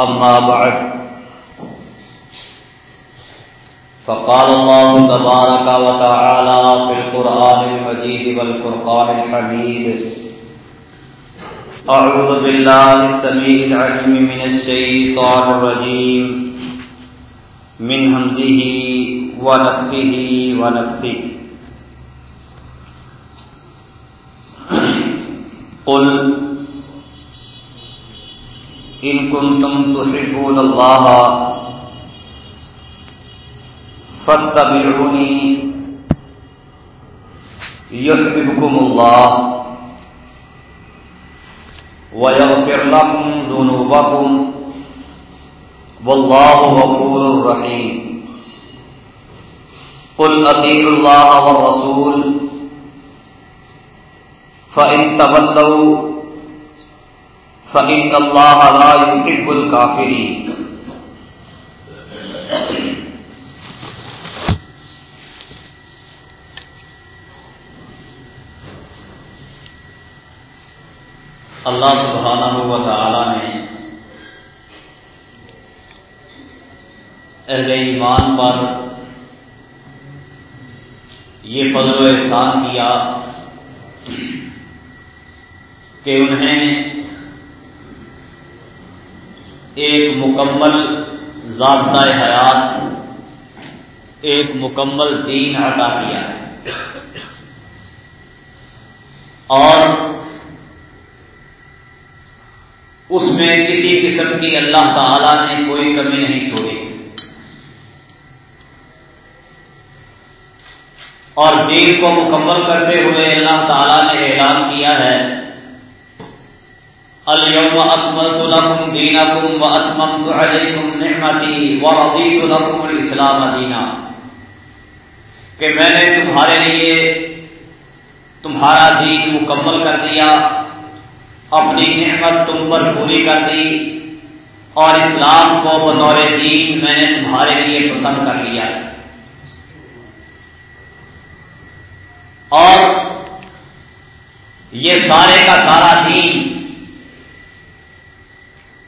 أما بعد. فقال الله تبارك وتعالى في القرآن المجيد والفرقان الحميد. أعوذ بالله السميع العليم من الشيطان الرجيم. من همزه ونفخه ونفثه قل إن كنتم تحبون الله فاتبعوني يحببكم الله ويغفر لكم ذنوبكم والله غفور رحيم قل أطيعوا الله والرسول فإن تولوا فإن الله لا يحب الكافرين اللہ سبحانہ و تعالی نے اہل ایمان پر یہ فضل و احسان کیا کہ انہیں ایک مکمل ضابطۂ حیات، ایک مکمل دین عطا کیا ہے۔ اور اس میں کسی قسم کی اللہ تعالی نے کوئی کمی نہیں چھوڑی۔ اور دین کو مکمل کرتے ہوئے اللہ تعالی نے اعلان کیا ہے اليوم اکملت لكم دينكم واتممت عليكم نعمتي ورضيت لكم الاسلام دینا کہ میں نے تمہارے لیے تمہارا دین مکمل کر دیا، اپنی نعمت تم پر پوری کر دی، اور اسلام کو بطور دین میں نے تمہارے لیے پسند کر لیا اور یہ سارے کا سارا دین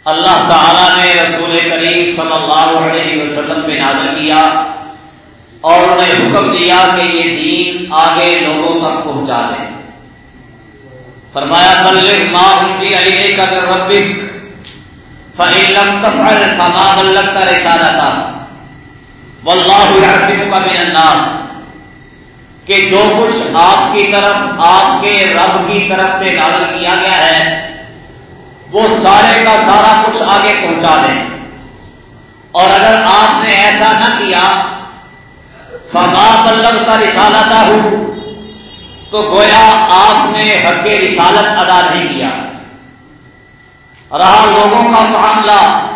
اللہ تعالی نے رسول کریم صلی اللہ علیہ وسلم پہ نازل کیا اور انہیں حکم دیا کہ یہ دین آگے لوگوں تک پہنچا دیں۔ فرمایا، بلغ ما انزل الیک من ربک، فإن لم تفعل فما بلغت رسالتا واللہ یعصمک من الناس۔ کہ جو کچھ آپ کی طرف، آپ کے رب کی طرف سے نازل کیا گیا ہے وہ سارے کا سارا کچھ آگے پہنچا دیں۔ اور اگر آپ نے ایسا نہ کیا فما بلغ کا رسالتا ہوں تو گویا آپ نے حق رسالت ادا نہیں کیا۔ رہا لوگوں کا معاملہ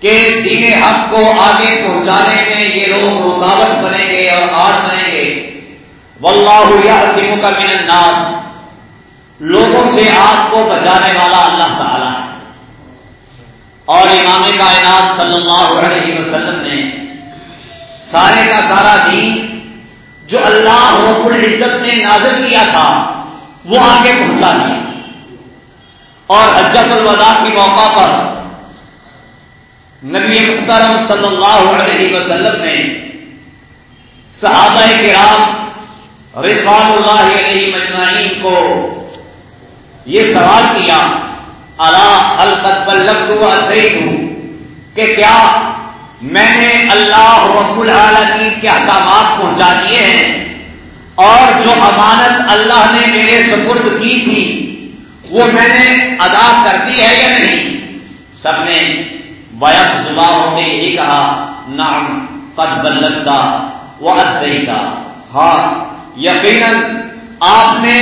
کہ دین حق کو آگے پہنچانے میں یہ لوگ رکاوٹ بنیں گے اور آج بنیں گے۔ واللہ یا کا من الناس۔ لوگوں سے آپ کو بچانے والا اللہ تعالی ہے۔ اور امام کائنات صلی اللہ علیہ وسلم نے سارے کا سارا دین جو اللہ رب العزت نے نازل کیا تھا، وہ آگے پہنچا دیا۔ اور حجت الوداع کے موقع پر نبی محترم صلی اللہ علیہ وسلم نے صحابہ کرام رضوان اللہ علیہ مجمعین کو یہ سوال کیا اللہ القت بلک کہ کیا میں نے اللہ رب العالمین کے احکامات پہنچا دیے ہیں اور جو امانت اللہ نے میرے سپرد کی تھی، وہ میں نے ادا کر دی ہے یا نہیں؟ سب نے بیک زبانوں سے یہی کہا نام قد بلکتا وہ کا ہاں یقیناً آپ نے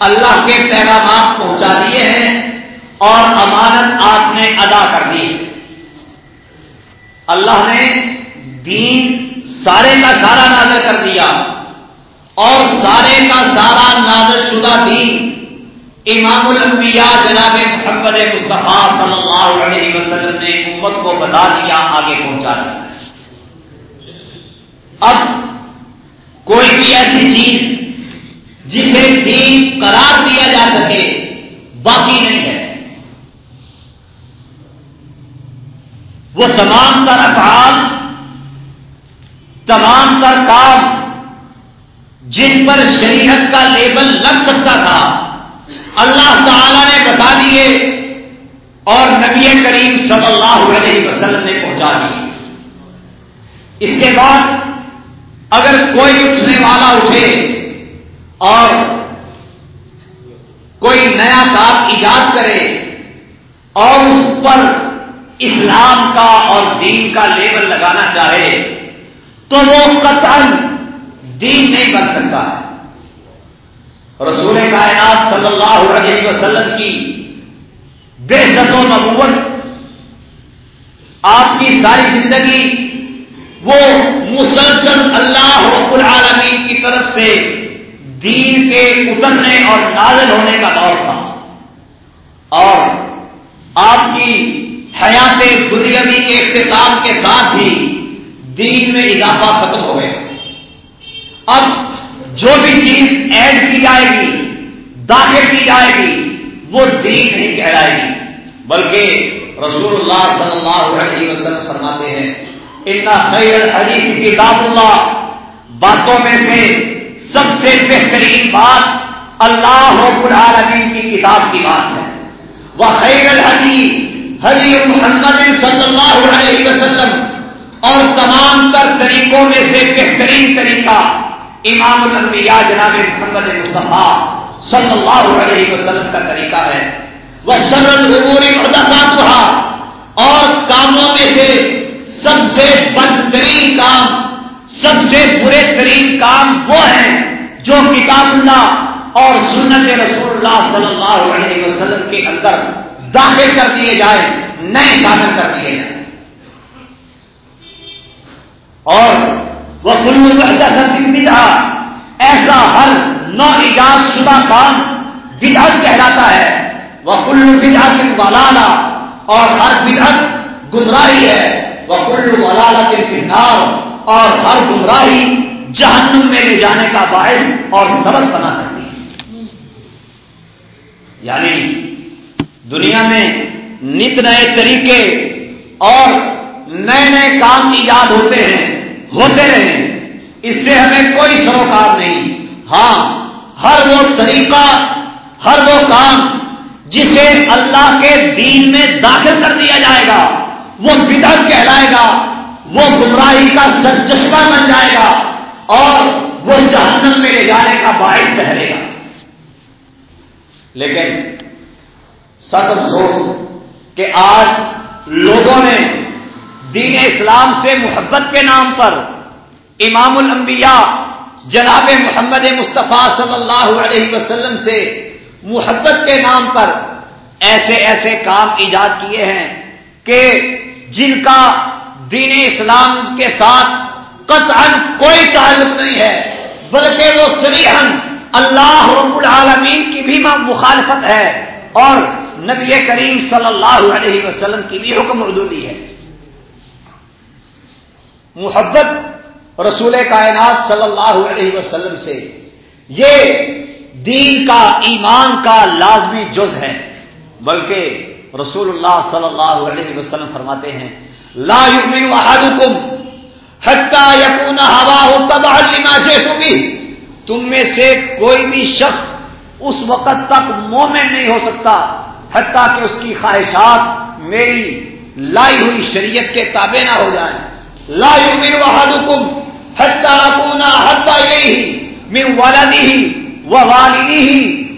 اللہ کے پیغامات پہنچا دیے ہیں اور امانت آپ نے ادا کر دی۔ اللہ نے دین سارے کا سارا نازل کر دیا اور سارے کا سارا نازل شدہ دین امام الانبیاء جناب محمد مصطفیٰ صلی اللہ علیہ وسلم نے امت کو بتا دیا، آگے پہنچا دیا۔ اب کوئی بھی ایسی چیز قرار دیا جا سکے، باقی نہیں ہے۔ وہ تمام تر افعال، تمام تر کام جن پر شریعت کا لیبل لگ سکتا تھا، اللہ تعالی نے بتا دیے اور نبی کریم صلی اللہ علیہ وسلم نے پہنچا دیے اس کے بعد اگر کوئی اٹھنے والا اٹھے اور کوئی نیا کام ایجاد کرے اور اس پر اسلام کا اور دین کا لیبل لگانا چاہے تو وہ قطن دین نہیں بن سکتا رسول کائنات صلی اللہ علیہ وسلم کی بے ست و نبوت، آپ کی ساری زندگی وہ مسلسل اللہ رب العالمین کی طرف سے دین کے اترنے اور نازل ہونے کا دور تھا۔ اور آپ کی حیات دنیاوی کے اختتام کے ساتھ ہی دین میں اضافہ ختم ہو گیا۔ اب جو بھی چیز ایڈ کی جائے گی، داخل کی جائے گی، وہ دین نہیں کہلائے گی۔ بلکہ رسول اللہ صلی اللہ علیہ وسلم فرماتے ہیں اتنا خیر حدیث کتاب اللہ، باتوں میں سے سب سے بہترین بات اللہ رب العالمین کی کتاب کی بات ہے۔ وہ خیر الحدیث حلی محمد صلی اللہ علیہ وسلم، اور تمام تر طریقوں میں سے بہترین طریقہ امام الانبیاء جناب محمد مصطفیٰ صلی اللہ علیہ وسلم کا طریقہ ہے۔ وہ سرل عبوری محدثات اور کاموں میں سے سب سے بدترین کام سب سے برے ترین کام وہ ہیں جو کتاب اللہ اور سنت رسول اللہ صلی اللہ علیہ وسلم کے اندر داخل کر دیے جائے نئے شامل کر دیے جائیں۔ اور وہ فلو بدھا ایسا ہر نو ایجاد شدہ کام بدعت کہلاتا ہے۔ وہ کلو بدا والا اور ہر بدعت گمراہی ہے۔ وہ وکل ولالت النار اور ہر گمراہی جہنم میں لے جانے کا باعث اور سبق بنا کرتی ہے۔ یعنی دنیا میں نت نئے طریقے اور نئے نئے کام ایجاد ہوتے ہیں، ہوتے رہے اس سے ہمیں کوئی سروکار نہیں۔ ہاں ہر وہ طریقہ، ہر وہ کام جسے اللہ کے دین میں داخل کر دیا جائے گا، وہ بدعت کہلائے گا وہ گمراہی کا سرچسپا بن جائے گا اور وہ جہنم میں لے جانے کا باعث ٹھہرے گا۔ لیکن سب افسوس کہ آج لوگوں نے دین اسلام سے محبت کے نام پر امام الانبیاء جناب محمد مصطفیٰ صلی اللہ علیہ وسلم سے محبت کے نام پر ایسے ایسے کام ایجاد کیے ہیں کہ جن کا دین اسلام کے ساتھ قطعا کوئی تعلق نہیں ہے، بلکہ وہ سریحن اللہ رب العالمین کی بھی مخالفت ہے اور نبی کریم صلی اللہ علیہ وسلم کی بھی حکم اردودی ہے۔ محبت رسول کائنات صلی اللہ علیہ وسلم سے، یہ دین کا، ایمان کا لازمی جز ہے، بلکہ رسول اللہ صلی اللہ علیہ وسلم فرماتے ہیں لا يؤمن احدكم حتى يكون هواه تبعا لما جئت به. تم میں سے کوئی بھی شخص اس وقت تک مومن نہیں ہو سکتا، حتیٰ کہ اس کی خواہشات میری لائی ہوئی شریعت کے تابع نہ ہو جائیں۔ لا يؤمن احدكم حتى اكون احب اليه من ولده ووالده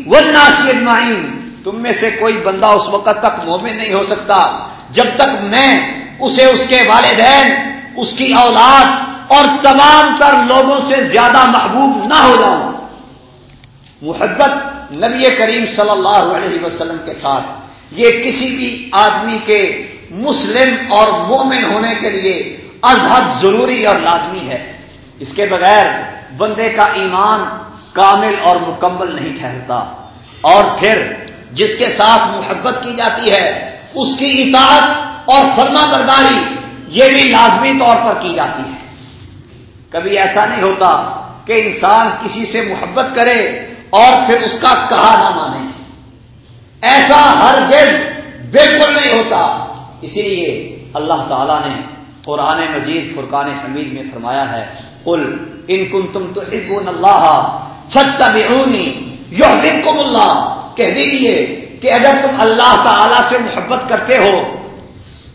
والناس اجمعين تم میں سے کوئی بندہ اس وقت تک مومن نہیں ہو سکتا، جب تک میں اسے اس کے والدین، اس کی اولاد اور تمام تر لوگوں سے زیادہ محبوب نہ ہو جاؤں۔ محبت نبی کریم صلی اللہ علیہ وسلم کے ساتھ۔ یہ کسی بھی آدمی کے مسلم اور مومن ہونے کے لیے ازحد ضروری اور لازمی ہے۔ اس کے بغیر بندے کا ایمان کامل اور مکمل نہیں ٹھہرتا۔ اور پھر جس کے ساتھ محبت کی جاتی ہے، اس کی اطاعت اور فرما برداری یہ بھی لازمی طور پر کی جاتی ہے۔ کبھی ایسا نہیں ہوتا کہ انسان کسی سے محبت کرے اور پھر اس کا کہا نہ مانے۔ ایسا ہر دل بالکل نہیں ہوتا۔ اسی لیے اللہ تعالی نے قرآن مجید فرقان حمید میں فرمایا ہے، قل ان کن تم تو اللہ فتبعونی یحببکم اللہ۔ کہہ دیجیے کہ اگر تم اللہ تعالی سے محبت کرتے ہو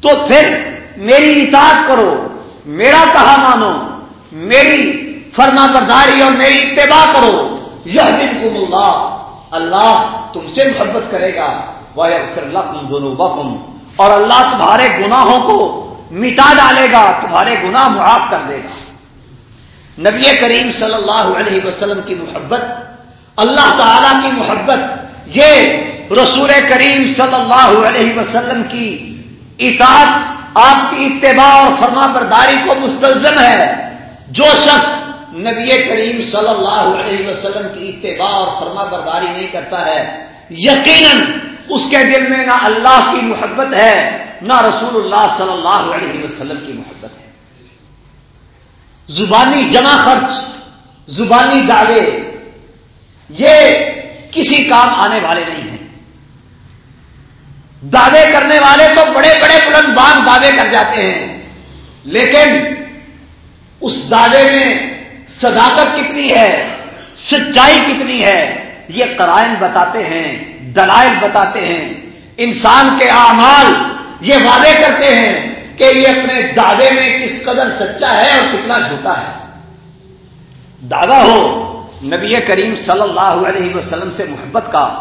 تو پھر میری اطاعت کرو، میرا کہا مانو، میری فرما برداری اور میری اتباع کرو۔ یہ بالکل اللہ اللہ تم سے محبت کرے گا۔ لکم ذنوبکم اور اللہ تمہارے گناہوں کو مٹا ڈالے گا، تمہارے گناہ معاف کر دے گا۔ نبی کریم صلی اللہ علیہ وسلم کی محبت، اللہ تعالی کی محبت، یہ رسول کریم صلی اللہ علیہ وسلم کی اطاعت آپ کی اتباع اور فرما برداری کو مستلزم ہے۔ جو شخص نبی کریم صلی اللہ علیہ وسلم کی اتباع اور فرما برداری نہیں کرتا ہے، یقیناً اس کے دل میں نہ اللہ کی محبت ہے، نہ رسول اللہ صلی اللہ علیہ وسلم کی محبت ہے۔ زبانی جمع خرچ، زبانی دعوے، یہ کسی کام آنے والے نہیں ہیں۔ دعوے کرنے والے تو بڑے بڑے بلند باغ دعوے کر جاتے ہیں۔ لیکن اس دعوے میں صداقت کتنی ہے؟ سچائی کتنی ہے؟ یہ قرائن بتاتے ہیں، دلائل بتاتے ہیں۔ انسان کے اعمال یہ وعدے کرتے ہیں کہ یہ اپنے دعوے میں کس قدر سچا ہے اور کتنا جھوٹا ہے۔ دعویٰ ہو نبی کریم صلی اللہ علیہ وسلم سے محبت کا۔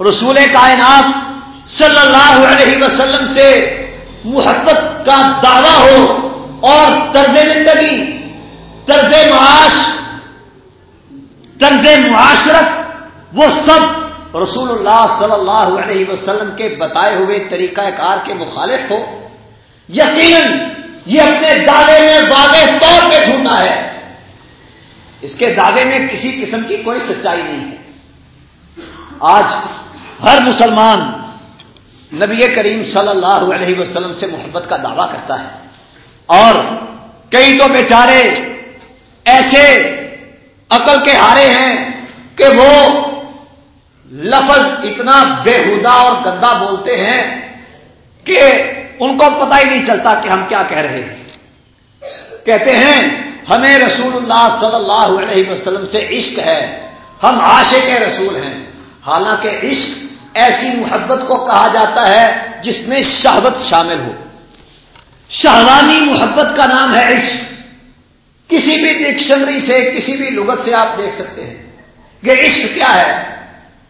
رسول کائنات صلی اللہ علیہ وسلم سے محبت کا دعویٰ ہو اور طرز زندگی، طرز معاش، طرز معاشرت، وہ سب رسول اللہ صلی اللہ علیہ وسلم کے بتائے ہوئے طریقہ کار کے مخالف ہو۔ یقیناً یہ اپنے دعوے میں واضح طور پہ جھوٹا ہے۔ اس کے دعوے میں کسی قسم کی کوئی سچائی نہیں ہے۔ آج ہر مسلمان نبی کریم صلی اللہ علیہ وسلم سے محبت کا دعویٰ کرتا ہے۔ اور کئی تو بیچارے ایسے عقل کے ہارے ہیں کہ وہ لفظ اتنا بےحدا اور گندا بولتے ہیں کہ ان کو پتہ ہی نہیں چلتا کہ ہم کیا کہہ رہے ہیں۔ کہتے ہیں، ہمیں رسول اللہ صلی اللہ علیہ وسلم سے عشق ہے، ہم عاشق رسول ہیں۔ حالانکہ عشق ایسی محبت کو کہا جاتا ہے جس میں شہبت شامل ہو۔ شہوانی محبت کا نام ہے عشق۔ کسی بھی ڈکشنری سے، کسی بھی لغت سے آپ دیکھ سکتے ہیں یہ عشق کیا ہے۔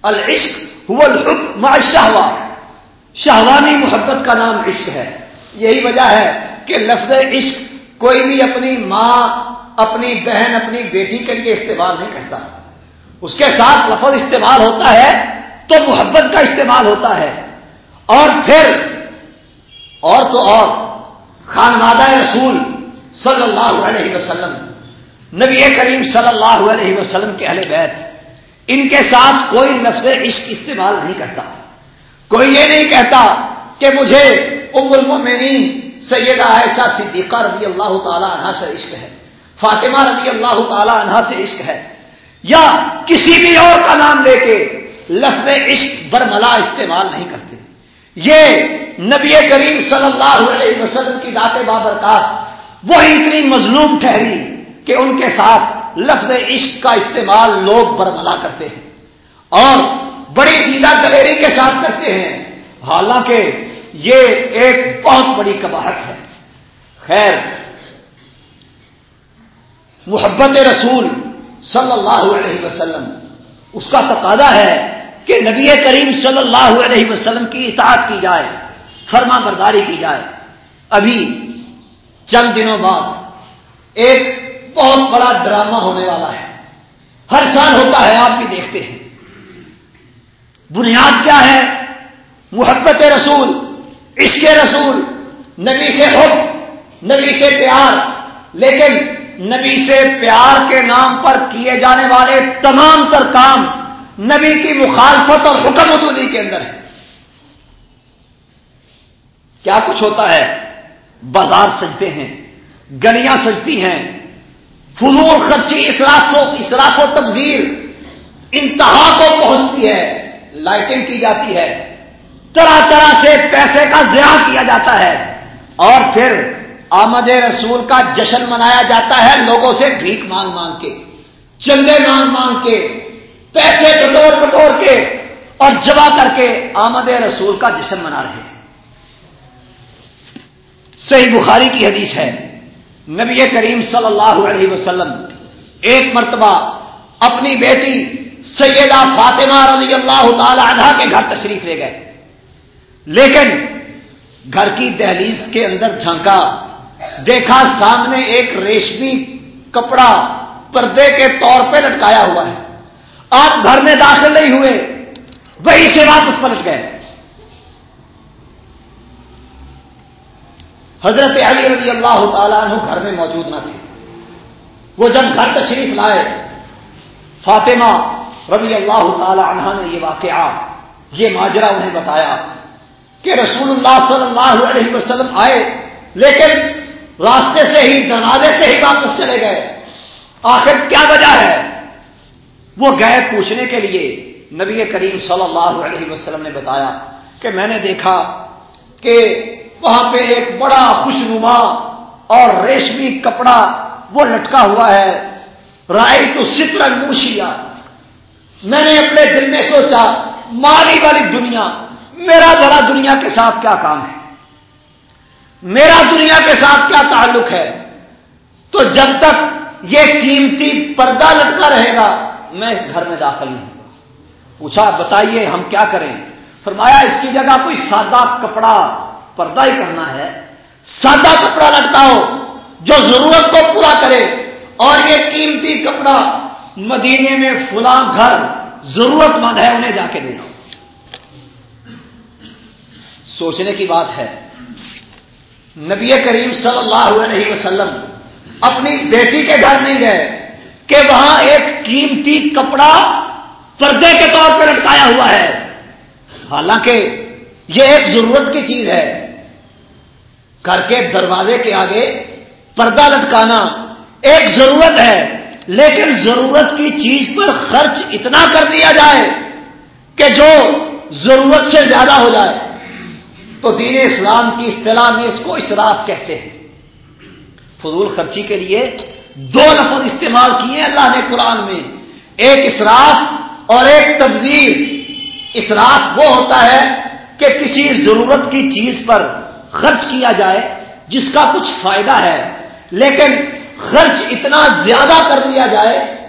العشق هو الحب مع الشہوا شہوانی محبت کا نام عشق ہے۔ یہی وجہ ہے کہ لفظ عشق کوئی بھی اپنی ماں، اپنی بہن، اپنی بیٹی کے لیے استعمال نہیں کرتا۔ اس کے ساتھ لفظ استعمال ہوتا ہے تو محبت کا استعمال ہوتا ہے۔ اور پھر اور تو اور، خانوادہ رسول صلی اللہ علیہ وسلم، نبی کریم صلی اللہ علیہ وسلم کے اہل بیت، ان کے ساتھ کوئی لفظ عشق استعمال نہیں کرتا۔ کوئی یہ نہیں کہتا کہ مجھے ام المؤمنین سیدہ عائشہ صدیقہ رضی اللہ تعالی عنہ سے عشق ہے، فاطمہ رضی اللہ تعالی عنہ سے عشق ہے، یا کسی بھی اور کا نام لے کے لفظ عشق برملا استعمال نہیں کرتے۔ یہ نبی کریم صلی اللہ علیہ وسلم کی دات بابرکات وہی اتنی مظلوم ٹھہری کہ ان کے ساتھ لفظ عشق کا استعمال لوگ برملا کرتے ہیں اور بڑی دیدہ دلیری کے ساتھ کرتے ہیں۔ حالانکہ یہ ایک بہت بڑی کباہت ہے۔ خیر، محبت رسول صلی اللہ علیہ وسلم، اس کا تقاضا ہے کہ نبی کریم صلی اللہ علیہ وسلم کی اطاعت کی جائے فرما برداری کی جائے۔ ابھی چند دنوں بعد ایک بہت بڑا ڈرامہ ہونے والا ہے۔ ہر سال ہوتا ہے، آپ بھی دیکھتے ہیں۔ بنیاد کیا ہے؟ محبت رسول، عشق رسول، نبی سے حب، نبی سے پیار۔ لیکن نبی سے پیار کے نام پر کیے جانے والے تمام تر کام نبی کی مخالفت اور حکم ادونی کے اندر ہے۔ کیا کچھ ہوتا ہے؟ بازار سجتے ہیں، گلیاں سجتی ہیں، فضول خرچی اسراف و اسراف و تبزیر انتہا کو پہنچتی ہے، لائٹنگ کی جاتی ہے۔ طرح طرح سے پیسے کا ضیاع کیا جاتا ہے۔ اور پھر آمد رسول کا جشن منایا جاتا ہے لوگوں سے بھیک مانگ مانگ کے، چندے مانگ مانگ کے پیسے کٹور کٹور کے اور جمع کر کے آمد رسول کا جشن منا رہے ہیں۔ صحیح بخاری کی حدیث ہے، نبی کریم صلی اللہ علیہ وسلم ایک مرتبہ اپنی بیٹی سیدہ فاطمہ رضی اللہ تعالی عنہ کے گھر تشریف لے گئے۔ لیکن گھر کی دہلیز کے اندر جھانکا، دیکھا سامنے ایک ریشمی کپڑا پردے کے طور پہ لٹکایا ہوا ہے۔ آپ گھر میں داخل نہیں ہوئے، وہی سے واپس پلٹ گئے۔ حضرت علی رضی اللہ تعالیٰ عنہ گھر میں موجود نہ تھے۔ وہ جب گھر تشریف لائے، فاطمہ رضی اللہ تعالی عنہ نے یہ واقعہ، یہ ماجرا انہیں بتایا کہ رسول اللہ صلی اللہ علیہ وسلم آئے، لیکن راستے سے ہی، دروازے سے ہی واپس چلے گئے۔ آخر کیا وجہ ہے؟ وہ گئے پوچھنے کے لیے نبی کریم صلی اللہ علیہ وسلم نے بتایا کہ میں نے دیکھا کہ وہاں پہ ایک بڑا خوشنما اور ریشمی کپڑا وہ لٹکا ہوا ہے۔ رائی تو ستر موشیا میں نے اپنے دل میں سوچا، مالی والی دنیا، میرا ذرا دنیا کے ساتھ کیا کام ہے؟ میرا دنیا کے ساتھ کیا تعلق ہے؟ تو جب تک یہ قیمتی پردہ لٹکا رہے گا میں اس گھر میں داخل ہوں۔ پوچھا، بتائیے ہم کیا کریں؟ فرمایا، اس کی جگہ کوئی سادہ کپڑا پردہ ہی کرنا ہے۔ سادہ کپڑا لٹکاؤ جو ضرورت کو پورا کرے۔ اور یہ قیمتی کپڑا مدینے میں فلاں گھر ضرورت مند ہے، انہیں جا کے دے دو۔ سوچنے کی بات ہے، نبی کریم صلی اللہ علیہ وسلم اپنی بیٹی کے گھر نہیں گئے۔ کہ وہاں ایک قیمتی کپڑا پردے کے طور پہ لٹکایا ہوا ہے۔ حالانکہ یہ ایک ضرورت کی چیز ہے۔ گھر کے دروازے کے آگے پردہ لٹکانا ایک ضرورت ہے، لیکن ضرورت کی چیز پر خرچ اتنا کر دیا جائے کہ جو ضرورت سے زیادہ ہو جائے۔ تو دین اسلام کی اصطلاح میں اس کو اسراف کہتے ہیں۔ فضول خرچی کے لیے دو لفظ استعمال کیے اللہ نے قرآن میں۔ ایک اسراف اور ایک تبزیر اسراف وہ ہوتا ہے کہ کسی ضرورت کی چیز پر خرچ کیا جائے، جس کا کچھ فائدہ ہے۔ لیکن خرچ اتنا زیادہ کر دیا جائے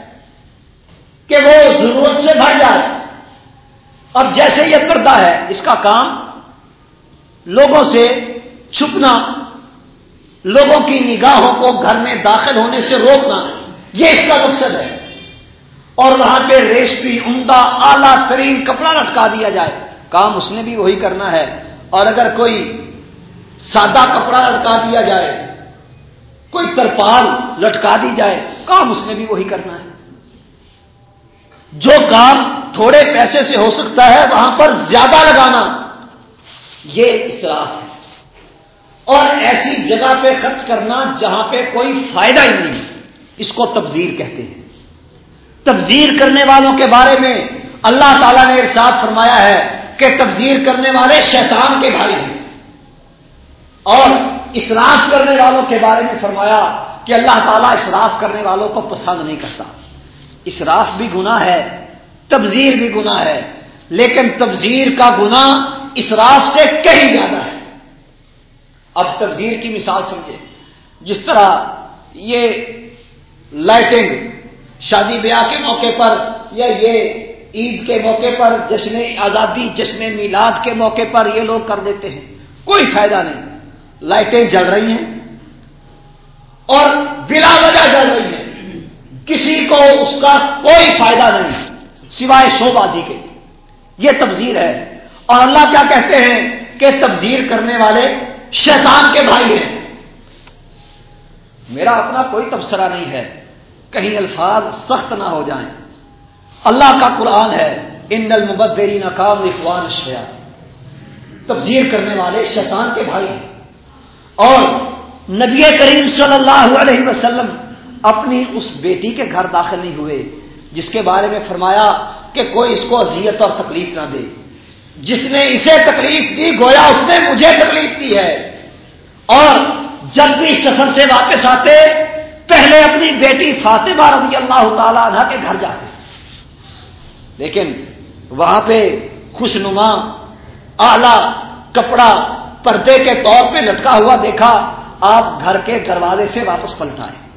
کہ وہ ضرورت سے بڑھ جائے۔ اب جیسے یہ پردہ ہے، اس کا کام لوگوں سے چھپنا لوگوں کی نگاہوں کو گھر میں داخل ہونے سے روکنا، یہ اس کا مقصد ہے۔ اور وہاں پہ ریشمی، عمدہ، اعلی ترین کپڑا لٹکا دیا جائے۔ کام اس نے بھی وہی کرنا ہے۔ اور اگر کوئی سادہ کپڑا لٹکا دیا جائے، کوئی ترپال لٹکا دی جائے، کام اس نے بھی وہی کرنا ہے۔ جو کام تھوڑے پیسے سے ہو سکتا ہے، وہاں پر زیادہ لگانا، یہ اصراف ہے۔ اور ایسی جگہ پہ خرچ کرنا جہاں پہ کوئی فائدہ ہی نہیں اس کو تبزیر کہتے ہیں۔ تبزیر کرنے والوں کے بارے میں اللہ تعالیٰ نے ارشاد فرمایا ہے کہ تبزیر کرنے والے شیطان کے بھائی ہیں۔ اور اسراف کرنے والوں کے بارے میں فرمایا کہ اللہ تعالیٰ اسراف کرنے والوں کو پسند نہیں کرتا۔ اسراف بھی گنا ہے تبزیر بھی گنا ہے، لیکن تبزیر کا گنا اسراف سے کہیں زیادہ ہے۔ اب تبزیر کی مثال سمجھے۔ جس طرح یہ لائٹنگ شادی بیاہ کے موقع پر یا یہ عید کے موقع پر، جشن آزادی، جشن میلاد کے موقع پر یہ لوگ کر دیتے ہیں۔ کوئی فائدہ نہیں۔ لائٹیں جل رہی ہیں اور بلا وجہ جل رہی ہیں۔ کسی کو اس کا کوئی فائدہ نہیں، سوائے شو بازی کے۔ یہ تبزیر ہے۔ اور اللہ کیا کہتے ہیں کہ تبزیر کرنے والے شیطان کے بھائی ہیں۔ میرا اپنا کوئی تبصرہ نہیں ہے۔ کہیں الفاظ سخت نہ ہو جائیں۔ اللہ کا قرآن ہے، ان المبدری ناکام اخوان شیا تبزیر کرنے والے شیطان کے بھائی ہیں۔ اور نبی کریم صلی اللہ علیہ وسلم اپنی اس بیٹی کے گھر داخل نہیں ہوئے، جس کے بارے میں فرمایا کہ کوئی اس کو اذیت اور تکلیف نہ دے۔ جس نے اسے تکلیف دی، گویا اس نے مجھے تکلیف دی ہے۔ اور جب بھی سفر سے واپس آتے، پہلے اپنی بیٹی فاطمہ رضی اللہ تعالی عنہ کے گھر جاتے۔ لیکن وہاں پہ خوشنما آلہ کپڑا پردے کے طور پہ لٹکا ہوا دیکھا، آپ گھر کے دروازے سے واپس پلٹ آئے۔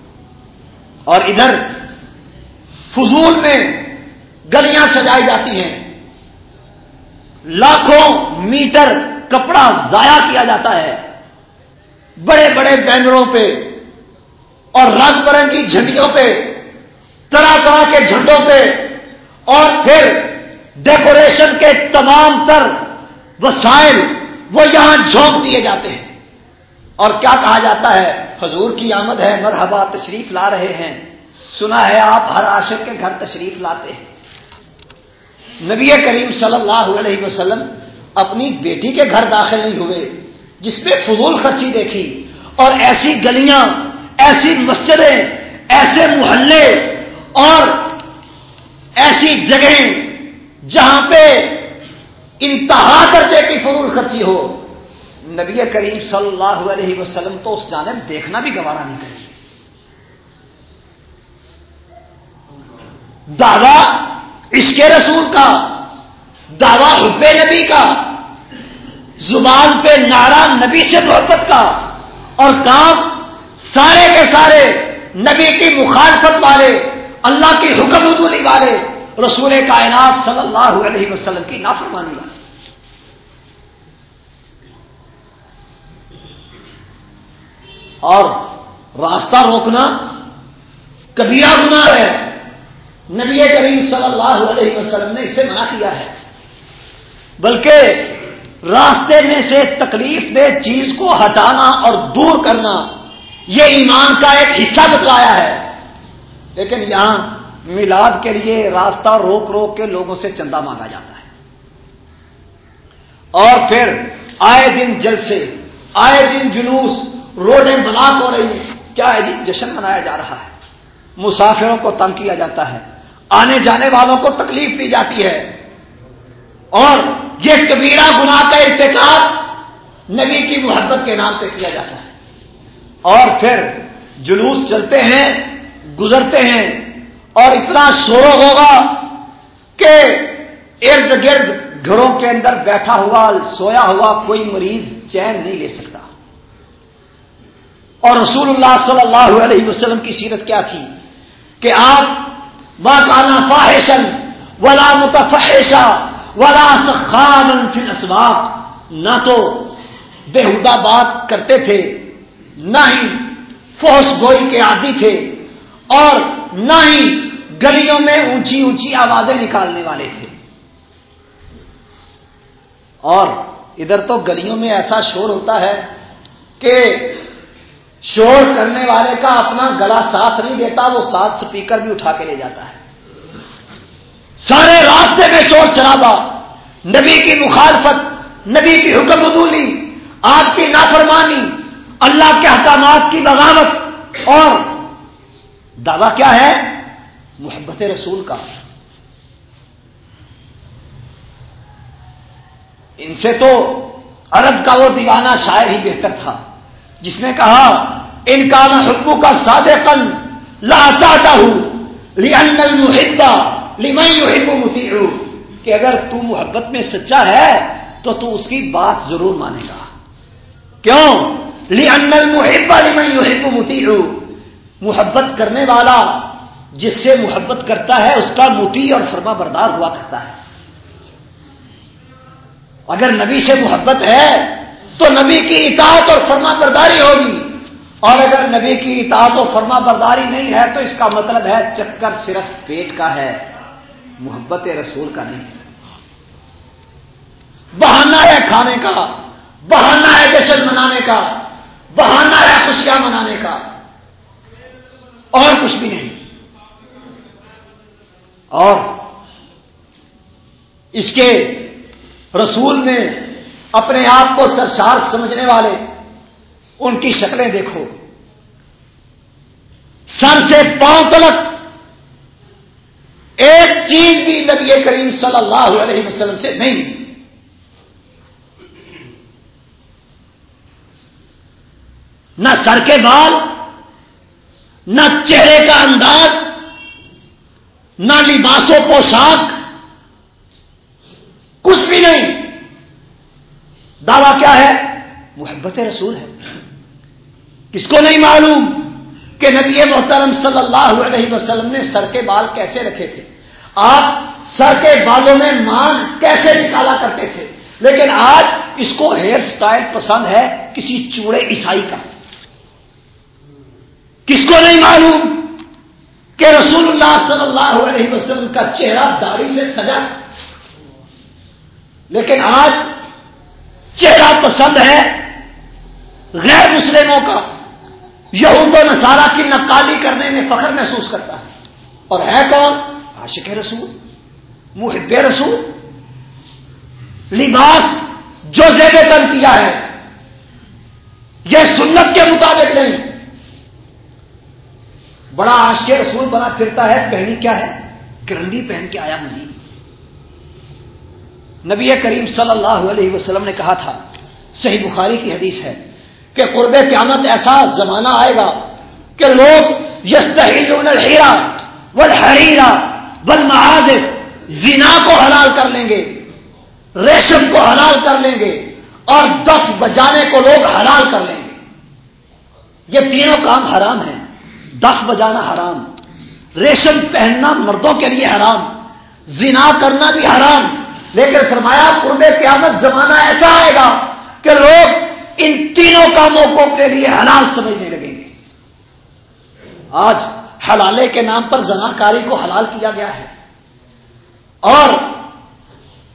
اور ادھر فضول میں گلیاں سجائی جاتی ہیں۔ لاکھوں میٹر کپڑا ضائع کیا جاتا ہے بڑے بڑے بینروں پہ اور رنگ برنگی جھنڈیوں پہ، طرح طرح کے جھنڈوں پہ، اور پھر ڈیکوریشن کے تمام تر وسائل وہ یہاں جھونک دیے جاتے ہیں۔ اور کیا کہا جاتا ہے؟ حضور کی آمد ہے، مرحبا، تشریف لا رہے ہیں۔ سنا ہے آپ ہر عاشق کے گھر تشریف لاتے ہیں۔ نبی کریم صلی اللہ علیہ وسلم اپنی بیٹی کے گھر داخل نہیں ہوئے، جس پہ فضول خرچی دیکھی اور ایسی گلیاں، ایسی مسجدیں، ایسے محلے اور ایسی جگہیں جہاں پہ انتہا درجے کی فضول خرچی ہو۔ نبی کریم صلی اللہ علیہ وسلم تو اس جانب دیکھنا بھی گوارا نہیں کری دعوی عشق رسول کا، دعوی حب نبی کا، زبان پہ نارا نبی سے محبت کا، اور کام سارے کے سارے نبی کی مخالفت والے، اللہ کی حکم ادولی والے، رسول کائنات صلی اللہ علیہ وسلم کی نافرمانی والے۔ اور راستہ روکنا کبیرہ گناہ ہے۔ نبی کریم صلی اللہ علیہ وسلم نے اسے منع کیا ہے۔ بلکہ راستے میں سے تکلیف دہ چیز کو ہٹانا اور دور کرنا یہ ایمان کا ایک حصہ بتلایا ہے۔ لیکن یہاں میلاد کے لیے راستہ روک روک کے لوگوں سے چندہ مانگا جاتا ہے۔ اور پھر آئے دن جل سے آئے دن جلوس، روڈیں بلاک ہو رہی ہیں۔ کیا ہے جی جشن منایا جا رہا ہے؟ مسافروں کو تنگ کیا جاتا ہے۔ آنے جانے والوں کو تکلیف دی جاتی ہے۔ اور یہ کبیرہ گناہ کا ارتکاب نبی کی محبت کے نام پہ کیا جاتا ہے۔ اور پھر جلوس چلتے ہیں، گزرتے ہیں۔ اور اتنا شور ہوگا کہ ارد گرد گھروں کے اندر بیٹھا ہوا، سویا ہوا کوئی مریض چین نہیں لے سکتا۔ اور رسول اللہ صلی اللہ علیہ وسلم کی سیرت کیا تھی کہ آپ واقعہ فاحشن ولا متفحشا ولا سخامن فی الاسواق نہ تو بےحدہ بات کرتے تھے، نہ ہی فوس گوئی کے عادی تھے اور نہ ہی گلیوں میں اونچی اونچی آوازیں نکالنے والے تھے۔ اور ادھر تو گلیوں میں ایسا شور ہوتا ہے کہ شور کرنے والے کا اپنا گلا ساتھ نہیں دیتا، وہ ساتھ سپیکر بھی اٹھا کے لے جاتا ہے۔ سارے راستے میں شور چلا نبی کی مخالفت، نبی کی حکم ادولی آپ کی نافرمانی، اللہ کے احکامات کی بغاوت۔ اور دعویٰ کیا ہے؟ محبت رسول کا۔ ان سے تو عرب کا وہ دیوانہ شاعر ہی بہتر تھا۔ جس نے کہا، ان کا حکم کا سادے قن لاتا ہوں محبا متی کہ اگر تو محبت میں سچا ہے، تو تو اس کی بات ضرور مانے گا۔ کیوں؟ لی انل محبا لمئی متی محبت کرنے والا جس سے محبت کرتا ہے، اس کا متی اور فرما بردار ہوا کرتا ہے۔ اگر نبی سے محبت ہے تو نبی کی اطاعت اور فرما برداری ہوگی۔ اور اگر نبی کی اطاعت و فرما برداری نہیں ہے تو اس کا مطلب ہے چکر صرف پیٹ کا ہے، محبت رسول کا نہیں۔ بہانا ہے کھانے کا، بہانا ہے جشن منانے کا، بہانا ہے خوشیاں منانے کا۔ اور کچھ بھی نہیں۔ اور اس کے رسول میں اپنے آپ کو سرشار سمجھنے والے، ان کی شکلیں دیکھو۔ سر سے پاؤں تلک۔ ایک چیز بھی نبی کریم صلی اللہ علیہ وسلم سے نہیں۔ ملتی نہ سر کے بال، نہ چہرے کا انداز، نہ لباس و پوشاک۔ کچھ بھی نہیں۔ دعویٰ کیا ہے؟ محبت رسول ہے۔ کس کو نہیں معلوم کہ نبی محترم صلی اللہ علیہ وسلم نے سر کے بال کیسے رکھے تھے؟ آپ سر کے بالوں میں مانگ کیسے نکالا کرتے تھے؟ لیکن آج اس کو ہیئر سٹائل پسند ہے کسی چوڑے عیسائی کا۔ کس کو نہیں معلوم کہ رسول اللہ صلی اللہ علیہ وسلم کا چہرہ داڑھی سے سجا لیکن آج چہرہ پسند ہے غیر مسلموں کا، یہود و نصارہ کی نقالی کرنے میں فخر محسوس کرتا ہے۔ اور ہے کون؟ عاشق رسول، محب رسول۔ لباس جو زیب تن کیا ہے، یہ سنت کے مطابق نہیں۔ بڑا عاشق رسول بنا پھرتا ہے، پہنی کیا ہے؟ کرنڈی پہن کے آیا نہیں نبی کریم صلی اللہ علیہ وسلم نے کہا تھا، صحیح بخاری کی حدیث ہے کہ قرب قیامت ایسا زمانہ آئے گا کہ لوگ یس الحیرا ول حریرا زنا کو حلال کر لیں گے، ریشم کو حلال کر لیں گے اور دف بجانے کو لوگ حلال کر لیں گے۔ یہ تینوں کام حرام ہیں۔ دف بجانا حرام، ریشم پہننا مردوں کے لیے حرام، زنا کرنا بھی حرام۔ لیکن فرمایا قرب قیامت زمانہ ایسا آئے گا کہ لوگ ان تینوں کاموں کو اپنے لیے حلال سمجھنے لگیں گے۔ آج حلالے کے نام پر زناکاری کو حلال کیا گیا ہے۔ اور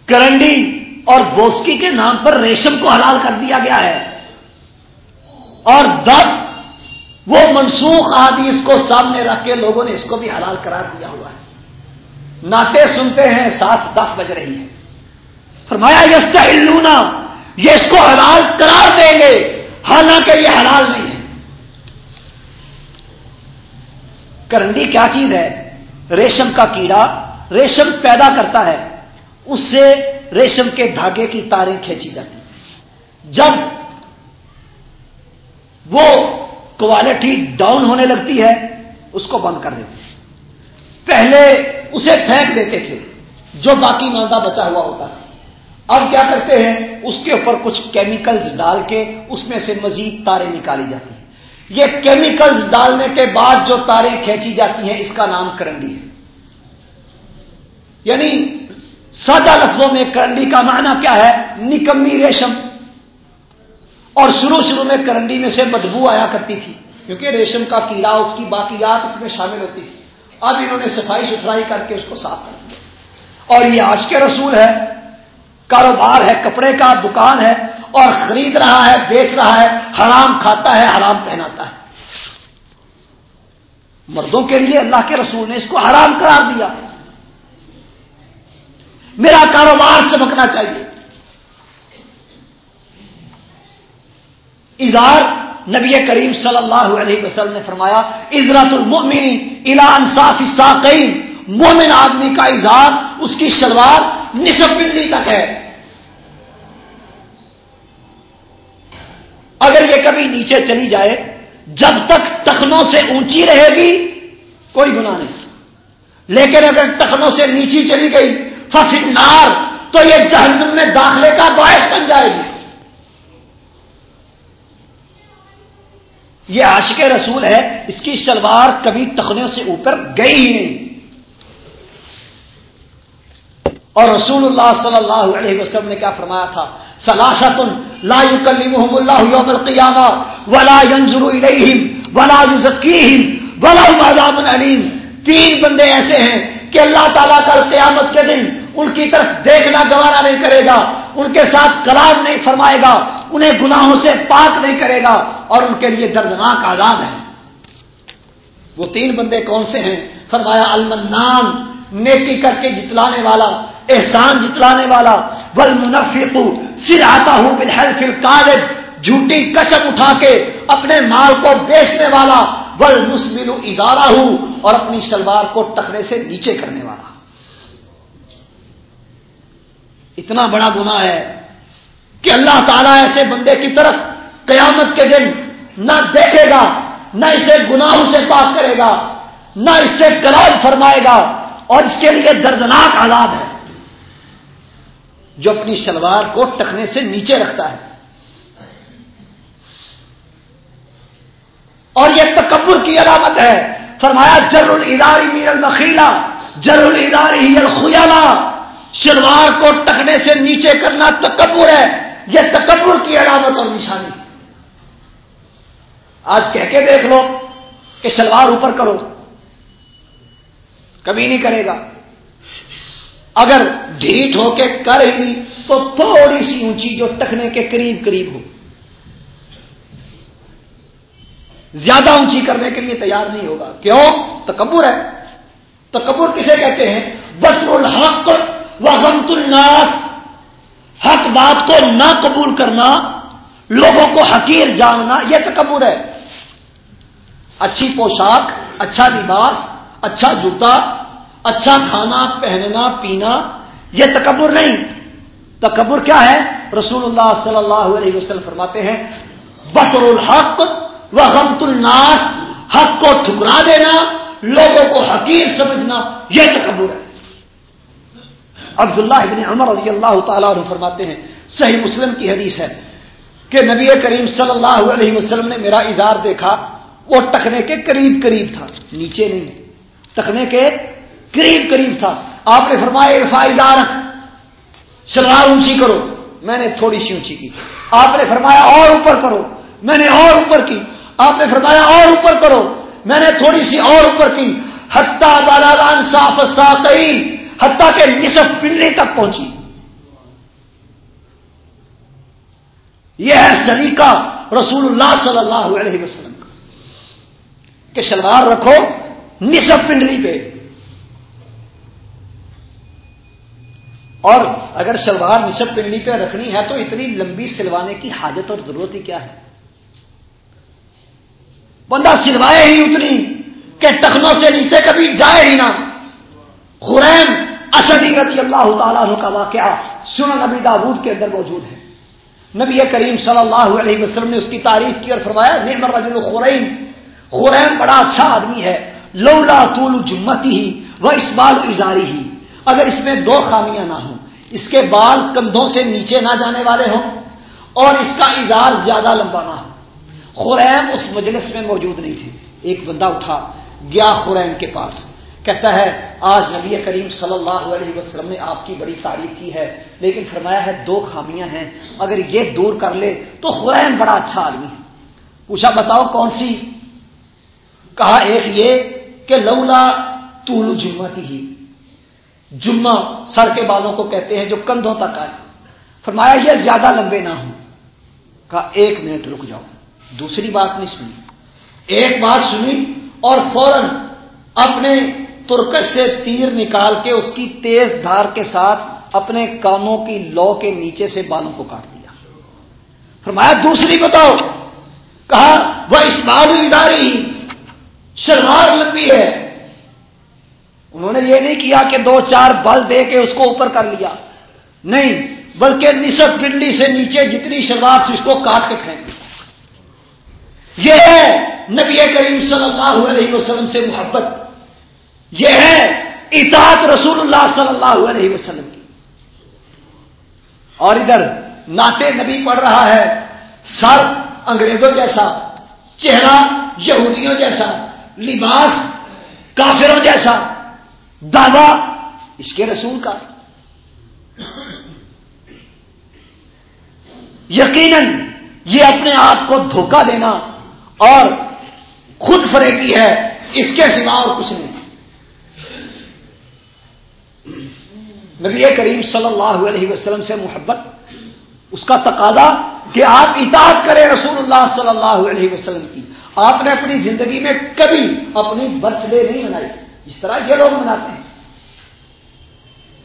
کرنڈی اور بوسکی کے نام پر ریشم کو حلال کر دیا گیا ہے۔ اور دب، وہ منسوخ حدیث کو سامنے رکھ کے لوگوں نے اس کو بھی حلال قرار دیا ہوا ہے۔ ناطے سنتے ہیں، ساتھ دف بج رہی ہے فرمایا یس یہ اس کو حلال قرار دیں گے۔ حالانکہ یہ حلال نہیں ہے۔ کرنڈی کیا چیز ہے؟ ریشم کا کیڑا ریشم پیدا کرتا ہے۔ اس سے ریشم کے دھاگے کی تاریں کھینچی جاتی جب وہ کوالٹی ڈاؤن ہونے لگتی ہے، اس کو بند کر دیتے پہلے اسے پھینک دیتے تھے، جو باقی مادہ بچا ہوا ہوتا تھا۔ اب کیا کرتے ہیں؟ اس کے اوپر کچھ کیمیکلز ڈال کے اس میں سے مزید تاریں نکالی جاتی ہیں۔ یہ کیمیکلز ڈالنے کے بعد جو تاریں کھینچی جاتی ہیں، اس کا نام کرنڈی ہے۔ یعنی سادہ لفظوں میں کرنڈی کا معنی کیا ہے؟ نکمی ریشم۔ اور شروع شروع میں کرنڈی میں سے بدبو آیا کرتی تھی، کیونکہ ریشم کا کیڑا، اس کی باقیات اس میں شامل ہوتی تھی۔ اب انہوں نے صفائی ستھرائی کر کے اس کو صاف کر دیا۔ اور یہ آج کے رسول ہے۔ کاروبار ہے، کپڑے کا دکان ہے اور خرید رہا ہے، بیچ رہا ہے، حرام کھاتا ہے، حرام پہناتا ہے۔ مردوں کے لیے اللہ کے رسول نے اس کو حرام قرار دیا۔ میرا کاروبار چمکنا چاہیے۔ اظہار نبی کریم صلی اللہ علیہ وسلم نے فرمایا عزرت المؤمنی الا انصاف الساقین۔ مومن آدمی کا اظہار، اس کی شلوار نصف پنڈی تک ہے۔ اگر یہ کبھی نیچے چلی جائے، جب تک ٹخنوں سے اونچی رہے گی، کوئی گناہ نہیں۔ لیکن اگر ٹخنوں سے نیچی چلی گئی ففنار تو یہ جہنم میں داخلے کا باعث بن جائے گی۔ یہ عاشق رسول ہے، اس کی شلوار کبھی تخنوں سے اوپر گئی ہی نہیں۔ اور رسول اللہ صلی اللہ علیہ وسلم نے کیا فرمایا تھا؟ سلاست لا يكلمهم الله يوم القيامة ولا ينظر إليهم ولا يزكيهم ولا عذاب عليم تین بندے ایسے ہیں کہ اللہ تعالیٰ کل قیامت کے دن ان کی طرف دیکھنا گوارا نہیں کرے گا، ان کے ساتھ کلام نہیں فرمائے گا، انہیں گناہوں سے پاک نہیں کرے گا اور ان کے لیے دردناک آزاد ہے۔ وہ تین بندے کون سے ہیں؟ فرمایا المنان، نیکی کر کے جتلانے والا۔ احسان جتلانے والا بل منفق سر آتا ہوں بالحل پھر کالج جھوٹی کشم اٹھا کے اپنے مال کو بیچنے والا بل مسمل اظہارہ ہوں اور اپنی شلوار کو ٹکنے سے نیچے کرنے والا۔ اتنا بڑا گنا ہے کہ اللہ تعالیٰ ایسے بندے کی طرف قیامت کے دن نہ دیکھے گا، نہ اسے گناہوں سے پاک کرے گا، نہ اس سے کلام فرمائے گا، اور اس کے لیے دردناک آلات ہے۔ جو اپنی شلوار کو ٹکنے سے نیچے رکھتا ہے اور یہ تکبر کی علامت ہے فرمایا جر الاداری میر المخیلا جر الاداری الخیالہ شلوار کو ٹکنے سے نیچے کرنا تکبر ہے، یہ تکبر کی علامت اور نشانی۔ آج کہہ کے دیکھ لو کہ شلوار اوپر کرو، کبھی نہیں کرے گا۔ اگر ڈھیٹ ہو کے کر ہی تو تھوڑی سی اونچی جو ٹکنے کے قریب قریب ہو۔ زیادہ اونچی کرنے کے لیے تیار نہیں ہوگا۔ کیوں؟ تکبر ہے۔ تکبر کسے کہتے ہیں؟ بطر الحق وغمت الناس۔ حق بات کو نہ قبول کرنا، لوگوں کو حقیر جاننا، یہ تکبر ہے۔ اچھی پوشاک اچھا لباس اچھا جوتا اچھا کھانا، پہننا، پینا، یہ تکبر نہیں۔ تکبر کیا ہے؟ رسول اللہ صلی اللہ علیہ وسلم فرماتے ہیں، بطر الحق و غمت الناس، حق کو ٹھکرا دینا، لوگوں کو حقیر سمجھنا، یہ تکبر ہے۔ عبداللہ ابن عمر رضی اللہ تعالیٰ عنہ فرماتے ہیں، صحیح مسلم کی حدیث ہے کہ نبی کریم صلی اللہ علیہ وسلم نے میرا اظہار دیکھا، وہ ٹکنے کے قریب قریب تھا، نیچے نہیں، ٹکنے کے قریب قریب تھا۔ آپ نے فرمایا ارفا اظہار شلوار اونچی کرو۔ میں نے تھوڑی سی اونچی کی۔ آپ نے فرمایا، اور اوپر کرو۔ میں نے اور اوپر کی۔ آپ نے فرمایا، اور اوپر کرو۔ میں نے تھوڑی سی اور اوپر کی۔ حتہ بالان صاف ساقین حتیٰ کہ نصف پنڈلی تک پہنچی۔ یہ ہے سلیقہ رسول اللہ صلی اللہ علیہ وسلم کا۔ کہ شلوار رکھو نصف پنڈلی پہ۔ اور اگر شلوار نصف پنڈلی پہ رکھنی ہے تو اتنی لمبی سلوانے کی حاجت اور ضرورت ہی کیا ہے؟ بندہ سلوائے ہی اتنی کہ ٹخنوں سے نیچے کبھی جائے ہی نہ۔ خریم اشدی رضی اللہ تعالیٰ عنہ کا واقعہ سن نبی داود کے اندر موجود ہے۔ نبی کریم صلی اللہ علیہ وسلم نے اس کی تعریف کی اور فرمایا، نعم الرجل خریم۔ خریم بڑا اچھا آدمی ہے۔ لولا طول جمتی ہی وہ اسبال اظہاری ہی اگر اس میں دو خامیاں نہ ہوں، اس کے بال کندھوں سے نیچے نہ جانے والے ہوں، اور اس کا اظہار زیادہ لمبا نہ ہو خریم اس مجلس میں موجود نہیں تھے ایک بندہ اٹھا، گیا خریم کے پاس۔ کہتا ہے، آج نبی کریم صلی اللہ علیہ وسلم نے آپ کی بڑی تعریف کی ہے، لیکن فرمایا ہے، دو خامیاں ہیں۔ اگر یہ دور کر لے تو خریم بڑا اچھا آدمی ہے۔ پوچھا، بتاؤ کون سی؟ کہا، ایک یہ کہ لولا طول جمعتی ہی۔ جمعہ سر کے بالوں کو کہتے ہیں جو کندھوں تک آئے۔ فرمایا، یہ زیادہ لمبے نہ ہوں۔ کہا، ایک منٹ رک جاؤ۔ دوسری بات نہیں سنی۔ ایک بات سنی اور فوراً اپنے ترکش سے تیر نکال کے اس کی تیز دھار کے ساتھ اپنے کانوں کی لو کے نیچے سے بالوں کو کاٹ دیا۔ فرمایا، دوسری بتاؤ۔ کہا، وہ اسمال اداری شلوار لمبی ہے۔ انہوں نے یہ نہیں کیا کہ دو چار بل دے کے اس کو اوپر کر لیا۔ نہیں، بلکہ نصف پنڈلی سے نیچے جتنی شلوار تھی اس کو کاٹ کے پھینک دیا یہ ہے نبی کریم صلی اللہ علیہ وسلم سے محبت۔ یہ ہے اطاعت رسول اللہ صلی اللہ علیہ وسلم کی۔ اور ادھر ناطے نبی پڑھ رہا ہے، سر انگریزوں جیسا، چہرہ یہودیوں جیسا، لباس کافروں جیسا۔ دادا، اس کے رسول کا۔ یقیناً یہ اپنے آپ کو دھوکہ دینا اور خود فریبی ہے، اس کے سوا اور کچھ نہیں۔ نبی کریم صلی اللہ علیہ وسلم سے محبت، اس کا تقاضا کہ آپ اطاعت کریں رسول اللہ صلی اللہ علیہ وسلم کی۔ آپ نے اپنی زندگی میں کبھی اپنی برتھ ڈے نہیں منائی۔ اس طرح یہ لوگ مناتے ہیں۔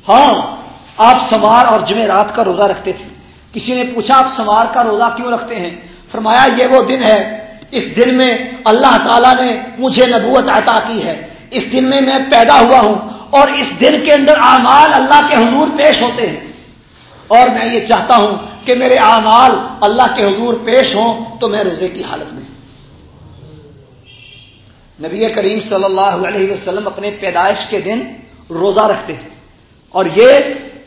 ہاں آپ سوار اور جمعرات کا روزہ رکھتے تھے۔ کسی نے پوچھا، آپ سوار کا روزہ کیوں رکھتے ہیں؟ فرمایا، یہ وہ دن ہے۔ اس دن میں اللہ تعالی نے مجھے نبوت عطا کی ہے۔ اس دن میں میں پیدا ہوا ہوں اور اس دن کے اندر اعمال اللہ کے حضور پیش ہوتے ہیں۔ اور میں یہ چاہتا ہوں کہ میرے اعمال اللہ کے حضور پیش ہوں تو میں روزے کی حالت میں۔ نبی کریم صلی اللہ علیہ وسلم اپنے پیدائش کے دن روزہ رکھتے ہیں۔ اور یہ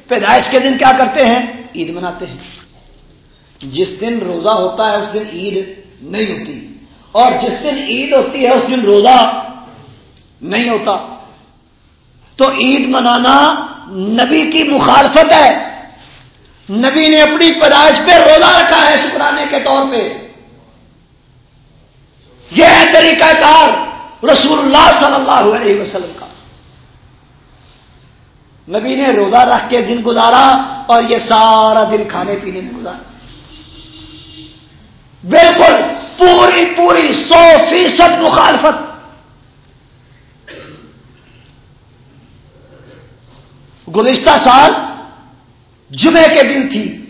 پیدائش کے دن کیا کرتے ہیں؟ عید مناتے ہیں۔ جس دن روزہ ہوتا ہے، اس دن عید نہیں ہوتی۔ اور جس دن عید ہوتی ہے، اس دن روزہ نہیں ہوتا۔ تو عید منانا نبی کی مخالفت ہے۔ نبی نے اپنی پیدائش پہ روزہ رکھا ہے، شکرانے کے طور پہ۔ یہ ہے طریقہ کار۔ رسول اللہ صلی اللہ علیہ وسلم کا۔ نبی نے روزہ رکھ کے دن گزارا اور یہ سارا دن کھانے پینے میں گزارا۔ بالکل پوری پوری سو فیصد مخالفت۔ گزشتہ سال جمعے کے دن تھی۔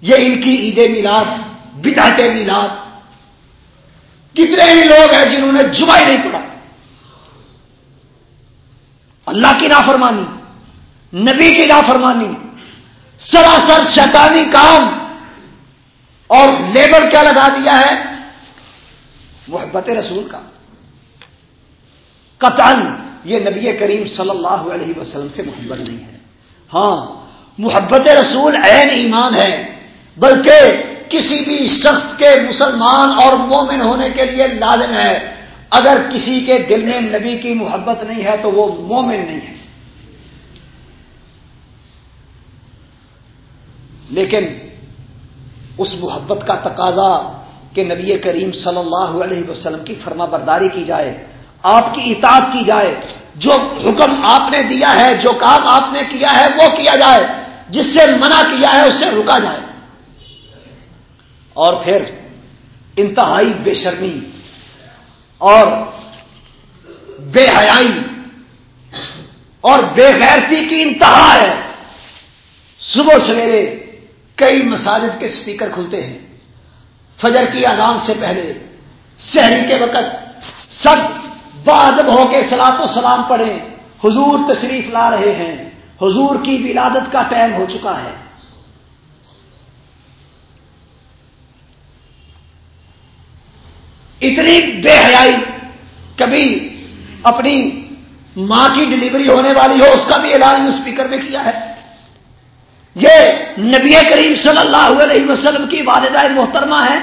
یہ ان کی عید میلاد بداتے میلاد کتنے ہی لوگ ہیں جنہوں نے جمعہ ہی نہیں پڑھا اللہ کی نافرمانی، نبی کی نافرمانی، سراسر شیطانی کام۔ اور لیبر کیا لگا دیا ہے؟ محبت رسول کا۔ قطن یہ نبی کریم صلی اللہ علیہ وسلم سے محبت نہیں ہے۔ ہاں محبت رسول عین ایمان ہے، بلکہ کسی بھی شخص کے مسلمان اور مومن ہونے کے لیے لازم ہے۔ اگر کسی کے دل میں نبی کی محبت نہیں ہے تو وہ مومن نہیں ہے۔ لیکن اس محبت کا تقاضا کہ نبی کریم صلی اللہ علیہ وسلم کی فرما برداری کی جائے، آپ کی اطاعت کی جائے، جو حکم آپ نے دیا ہے، جو کام آپ نے کیا ہے، وہ کیا جائے، جس سے منع کیا ہے، اس سے رکا جائے۔ اور پھر انتہائی بے شرمی اور بے حیائی اور بے غیرتی کی انتہا ہے۔ صبح سویرے کئی مساجد کے سپیکر کھلتے ہیں۔ فجر کی اذان سے پہلے شہری کے وقت سب بادب ہو کے سلاط و سلام پڑھیں۔ حضور تشریف لا رہے ہیں۔ حضور کی ولادت کا ٹائم ہو چکا ہے۔ اتنی بے حیائی، کبھی اپنی ماں کی ڈلیوری ہونے والی ہو، اس کا بھی اعلان اسپیکر میں کیا ہے۔ یہ نبی کریم صلی اللہ علیہ وسلم کی والدہ محترمہ ہے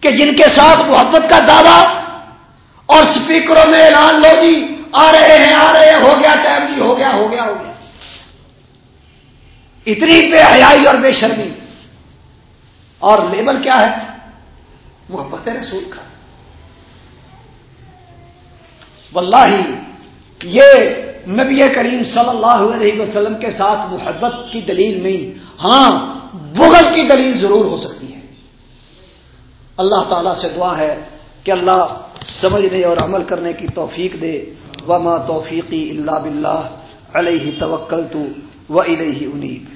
کہ جن کے ساتھ محبت کا دعویٰ اور سپیکروں میں اعلان لو جی آ رہے ہیں، آ رہے ہیں، ہو گیا ٹائم جی ہو گیا ہو گیا ہو گیا۔ اتنی بے حیائی اور بے شرمی۔ اور لیبل کیا ہے؟ محبت رسول کا۔ واللہ، یہ نبی کریم صلی اللہ علیہ وسلم کے ساتھ محبت کی دلیل نہیں ہاں بغض کی دلیل ضرور ہو سکتی ہے۔ اللہ تعالی سے دعا ہے کہ اللہ سمجھنے اور عمل کرنے کی توفیق دے۔ وما توفیقی اللہ بلّہ علیہ توکل تو و علیہ انیب۔